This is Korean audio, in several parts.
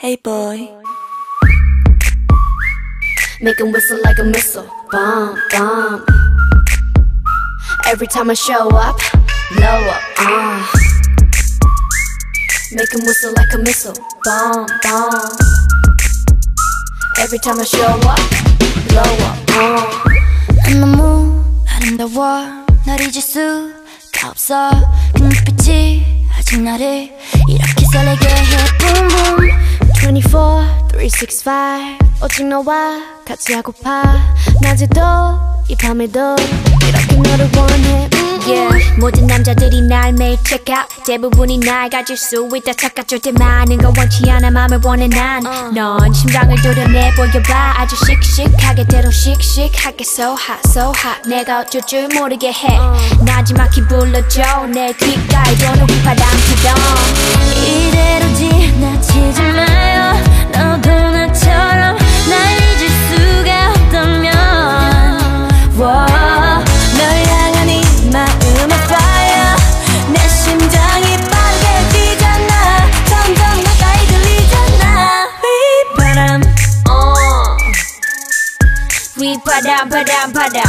Hey boy. Make him whistle like a missile. Bomb, bomb. Every time I show up, blow up. Uh. Make him whistle like a missile. Bomb, bomb. Every time I show up, blow up. Uh. 난 너무 아름다워 널 잊을 수가 없어 그 눈빛이 아직 나를 이렇게 설레게 해 Boom boom 24, 365. 오직 너와 같이 하고파. 낮에도 이 밤에도 이렇게 너를 원해. 음, Yeah. 모든 남자들이 날 매일 check out. 대부분이 날 가질 수 있다 착각 절대 많은 건 원치 않아 맘을 원해. 난넌 심장을 도려내 보여봐. 아주 씩씩하게 대로 씩씩하게 so hot so hot. 내가 어쩔 줄 모르게 해. 나지막히 불러줘. 내 귓가에 도는 휘파람 부동 이대로 지나치지 마 바람 바람 바람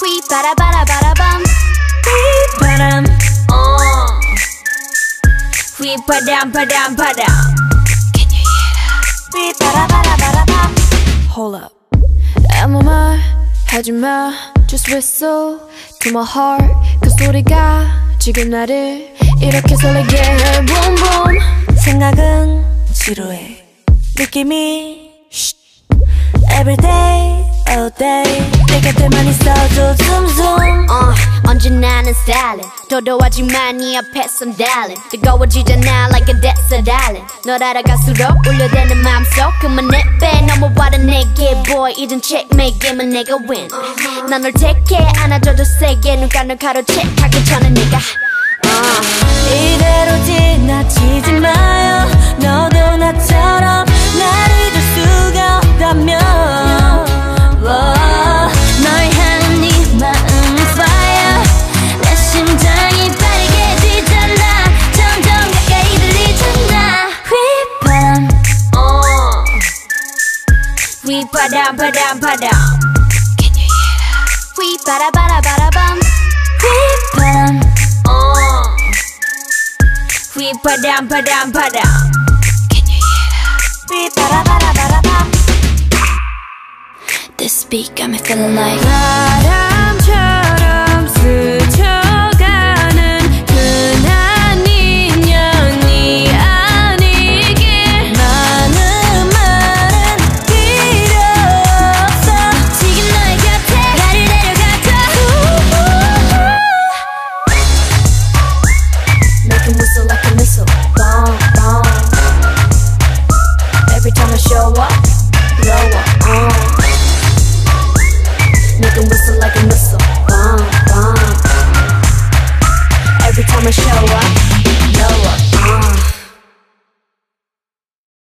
휘바라바라바라밤 휘바람 어. 휘바람 바람 바람 휘바라바라바라밤 Hold up. 아무 말 하지마 Just whistle to my heart 그 소리가 지금 나를 이렇게 설레게 해. Boom boom 생각은 지루해. 느낌이 Every day, all day. 내 곁에만 있어줘 zoom zoom. 어, 언제나 는 stylin 도도하지만 네 앞에선 darling. 뜨거워지잖아 like a desert island 널 알아갈수록 울려대는 맘속 그만 내빼. 넘어와라 내게 boy 이젠 checkmate 게임은 내가 win. 난널 택해 안아줘도 세게. 눈가 널 가로채. 가기 전에 내가 어. We padam padam padam. Can you hear that? We bada bada bada bum. We padam. Oh. Uh. We padam padam padam. Can you hear that? We bada bada bada bum. This beat got me feeling like. La, la. show up, blow up, uh. Make them whistle like a missile, bomb, bomb Every time I show up